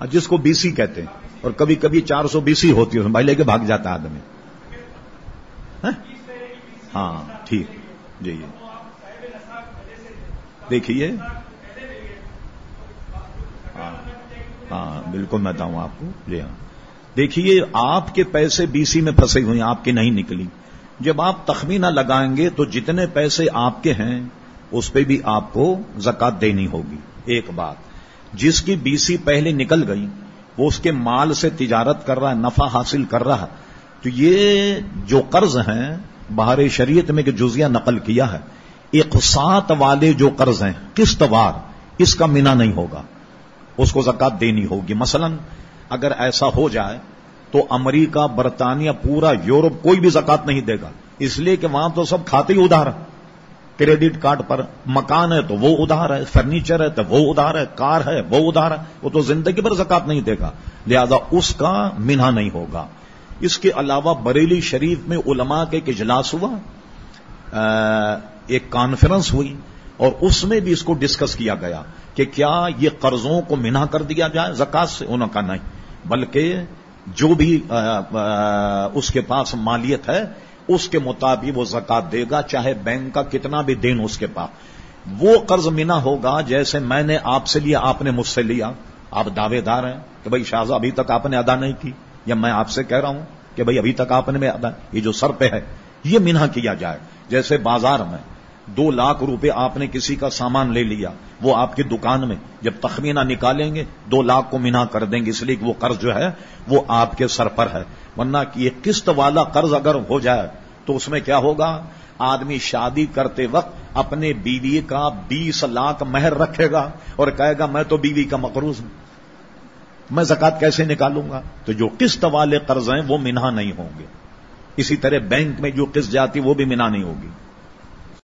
جس کو بیسی کہتے ہیں، اور کبھی کبھی چار سو بیسی ہوتی ہے، بھائی لے کے بھاگ جاتا آدمی۔ ہاں؟, ہاں، ٹھیک۔ جی،, جی دیکھیے۔ ہاں ہاں بالکل میں بتاؤں آپ کو۔ جی ہاں۔ دیکھیے، آپ کے پیسے بی سی میں پھنسے ہوئے ہیں، آپ کی نہیں نکلی۔ جب آپ تخمینہ لگائیں گے تو جتنے پیسے آپ کے ہیں، اس پہ بھی آپ کو زکات دینی ہوگی۔ ایک بات۔ جس کی بی سی پہلے نکل گئی، وہ اس کے مال سے تجارت کر رہا ہے نفع حاصل کر رہا۔ تو یہ جو قرض ہیں، بہار شریعت میں کہ جزیہ نقل کیا ہے، اقساط والے جو قرض ہیں، قسط وار، اس کا منا نہیں ہوگا۔ اس کو زکات دینی ہوگی۔ مثلا اگر ایسا ہو جائے، تو امریکہ، برطانیہ، پورا یورپ کوئی بھی زکات نہیں دے گا۔ اس لیے کہ وہاں تو سب کھاتے ہی ادھار کریڈٹ کارڈ پر مکان ہے تو وہ ادھار ہے، فرنیچر ہے تو وہ ادھار ہے، کار ہے وہ ادھار ہے، وہ تو زندگی پر زکات نہیں دے گا۔ لہذا اس کا منہا نہیں ہوگا۔ اس کے علاوہ بریلی شریف میں علماء کے ایک اجلاس ہوا ایک کانفرنس ہوئی اور اس میں بھی اس کو ڈسکس کیا گیا کہ کیا یہ قرضوں کو منع کر دیا جائے زکات سے؟ انہوں کا نہیں، بلکہ جو بھی اس کے پاس مالیت ہے اس کے مطابق وہ زکات دے گا، چاہے بینک کا کتنا بھی دین اس کے پاس۔ وہ قرض منا ہوگا جیسے میں نے آپ سے لیا، آپ نے مجھ سے لیا۔ آپ دعوے دار ہیں کہ بھائی شاہجہ ابھی تک آپ نے ادا نہیں کی۔ یا میں آپ سے کہہ رہا ہوں کہ بھائی ابھی تک آپ نے ادا، یہ جو سر پہ ہے، یہ منا کیا جائے۔ جیسے بازار میں دو لاکھ روپے آپ نے کسی کا سامان لے لیا، وہ آپ کی دکان میں۔ جب تخمینہ نکالیں گے، دو لاکھ کو منا کر دیں گے، اس لیے کہ وہ قرض جو ہے، وہ آپ کے سر پر ہے۔ ورنہ کہ یہ قسط والا قرض اگر ہو جائے، تو اس میں کیا ہوگا؟ آدمی شادی کرتے وقت اپنے بیوی کا بیس لاکھ مہر رکھے گا اور کہے گا، میں تو بیوی کا مقروض ہوں۔ میں زکات کیسے نکالوں گا؟ تو جو قسط والے قرض ہیں، وہ منہا نہیں ہوں گے۔ اسی طرح بینک میں جو قسط جاتی، وہ بھی منا نہیں ہوگی۔